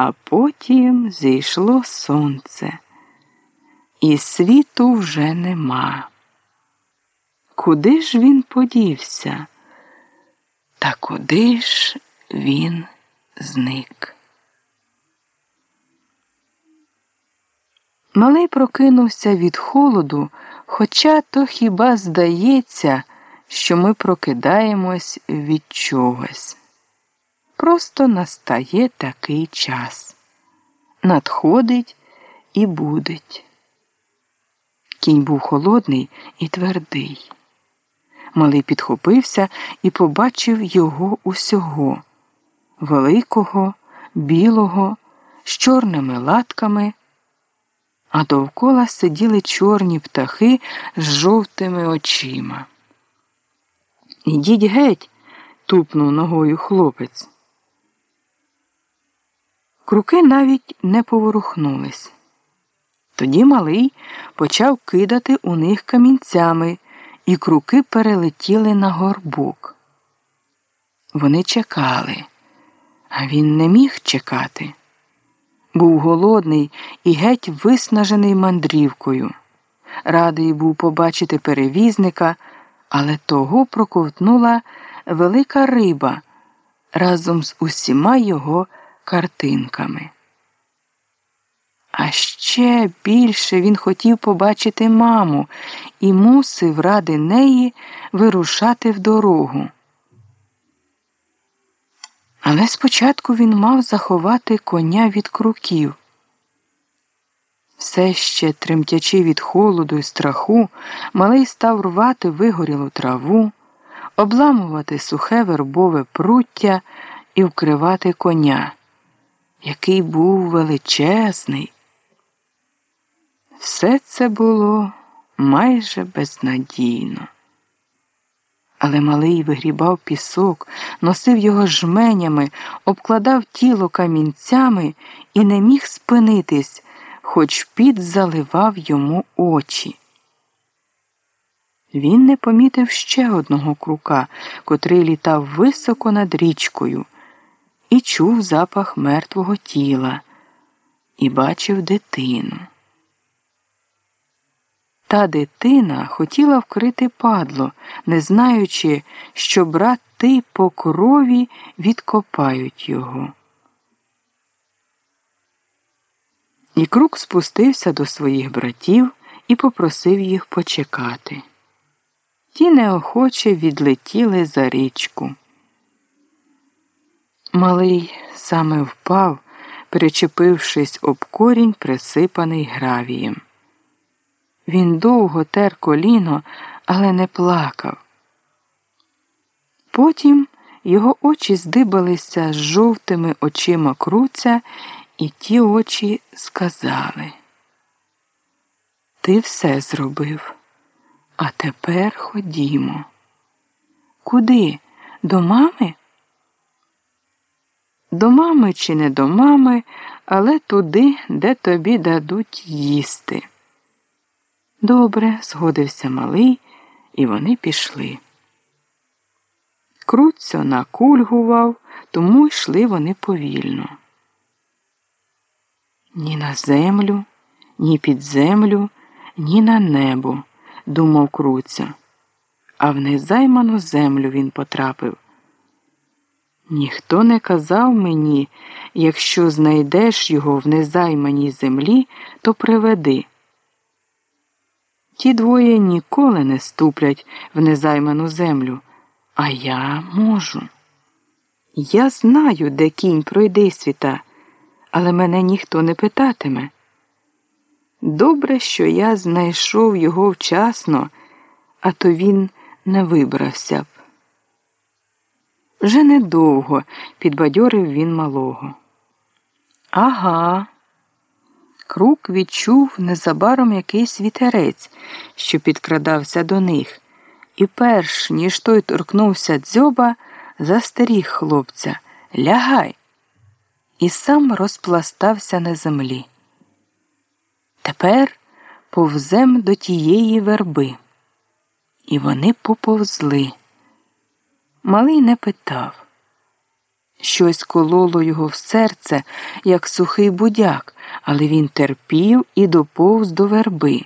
А потім зійшло сонце, і світу вже нема. Куди ж він подівся? Та куди ж він зник? Малий прокинувся від холоду, хоча то хіба здається, що ми прокидаємось від чогось. Просто настає такий час. Надходить і будить. Кінь був холодний і твердий. Малий підхопився і побачив його усього великого, білого, з чорними латками, а довкола сиділи чорні птахи з жовтими очима. Ідіть геть, тупнув ногою хлопець. Круки навіть не поворухнулись. Тоді малий почав кидати у них камінцями, і круки перелетіли на горбок. Вони чекали, а він не міг чекати. Був голодний і геть виснажений мандрівкою. Радий був побачити перевізника, але того проковтнула велика риба разом з усіма його картинками. А ще більше він хотів побачити маму і мусив ради неї вирушати в дорогу. Але спочатку він мав заховати коня від круків. Все ще тремтячи від холоду і страху, малий став рвати вигорілу траву, обламувати сухе вербове пруття і вкривати коня, який був величезний. Все це було майже безнадійно. Але малий вигрібав пісок, носив його жменями, обкладав тіло камінцями і не міг спинитись, хоч під заливав йому очі. Він не помітив ще одного крука, котрий літав високо над річкою, і чув запах мертвого тіла, і бачив дитину. Та дитина хотіла вкрити падло, не знаючи, що брати по крові відкопають його. І крук спустився до своїх братів і попросив їх почекати. Ті неохоче відлетіли за річку. Малий саме впав, перечепившись об корінь, присипаний гравієм. Він довго тер коліно, але не плакав. Потім його очі здибалися з жовтими очима круця, і ті очі сказали Ти все зробив, а тепер ходімо. Куди? До мами? До мами чи не до мами, але туди, де тобі дадуть їсти. Добре, згодився малий, і вони пішли. Круцьо накульгував, тому йшли вони повільно. Ні на землю, ні під землю, ні на небо, думав Круця, а в незайману землю він потрапив. Ніхто не казав мені, якщо знайдеш його в незайманій землі, то приведи. Ті двоє ніколи не ступлять в незайману землю, а я можу. Я знаю, де кінь пройде світа, але мене ніхто не питатиме. Добре, що я знайшов його вчасно, а то він не вибрався б. Вже недовго підбадьорив він малого. Ага. Крук відчув незабаром якийсь вітерець, що підкрадався до них, і перш ніж той торкнувся дзьоба, застеріг хлопця Лягай. І сам розпластався на землі. Тепер повзем до тієї верби. І вони поповзли. Малий не питав. Щось кололо його в серце, як сухий будяк, але він терпів і доповз до верби.